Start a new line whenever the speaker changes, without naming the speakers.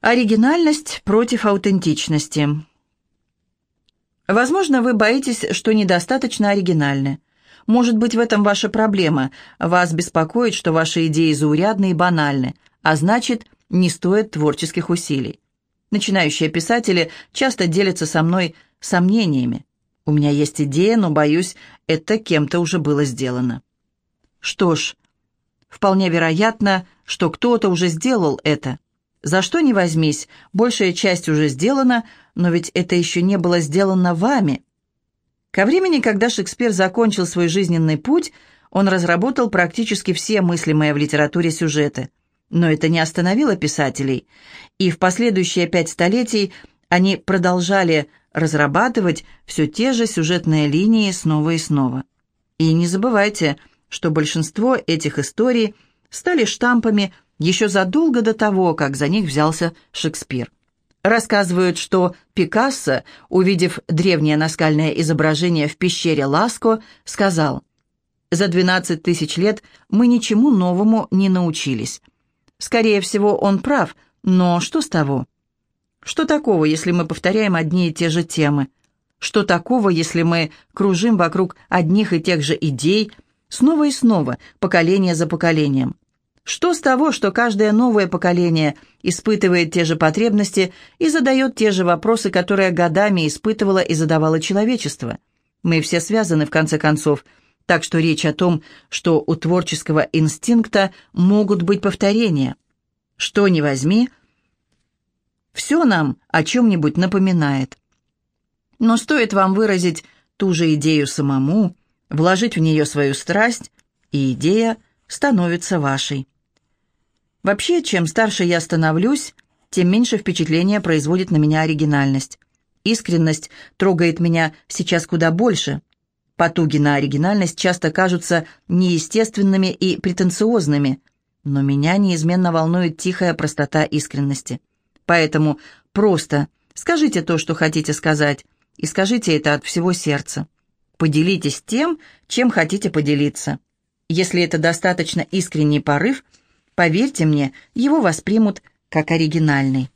Оригинальность против аутентичности. Возможно, вы боитесь, что недостаточно оригинальны. Может быть, в этом ваша проблема. Вас беспокоит, что ваши идеи заурядны и банальны, а значит, не стоят творческих усилий. Начинающие писатели часто делятся со мной сомнениями. У меня есть идея, но, боюсь, это кем-то уже было сделано. Что ж, вполне вероятно, что кто-то уже сделал это. За что ни возьмись, большая часть уже сделана, но ведь это еще не было сделано вами. Ко времени, когда Шекспир закончил свой жизненный путь, он разработал практически все мыслимые в литературе сюжеты. Но это не остановило писателей, и в последующие пять столетий они продолжали разрабатывать все те же сюжетные линии снова и снова. И не забывайте, что большинство этих историй стали штампами еще задолго до того, как за них взялся Шекспир. Рассказывают, что Пикассо, увидев древнее наскальное изображение в пещере Ласко, сказал «За 12 тысяч лет мы ничему новому не научились». Скорее всего, он прав, но что с того? Что такого, если мы повторяем одни и те же темы? Что такого, если мы кружим вокруг одних и тех же идей, снова и снова, поколение за поколением? Что с того, что каждое новое поколение испытывает те же потребности и задает те же вопросы, которые годами испытывало и задавало человечество? Мы все связаны, в конце концов, так что речь о том, что у творческого инстинкта могут быть повторения. Что ни возьми, все нам о чем-нибудь напоминает. Но стоит вам выразить ту же идею самому, вложить в нее свою страсть, и идея становится вашей. Вообще, чем старше я становлюсь, тем меньше впечатления производит на меня оригинальность. Искренность трогает меня сейчас куда больше. Потуги на оригинальность часто кажутся неестественными и претенциозными, но меня неизменно волнует тихая простота искренности. Поэтому просто скажите то, что хотите сказать, и скажите это от всего сердца. Поделитесь тем, чем хотите поделиться. Если это достаточно искренний порыв – Поверьте мне, его воспримут как оригинальный.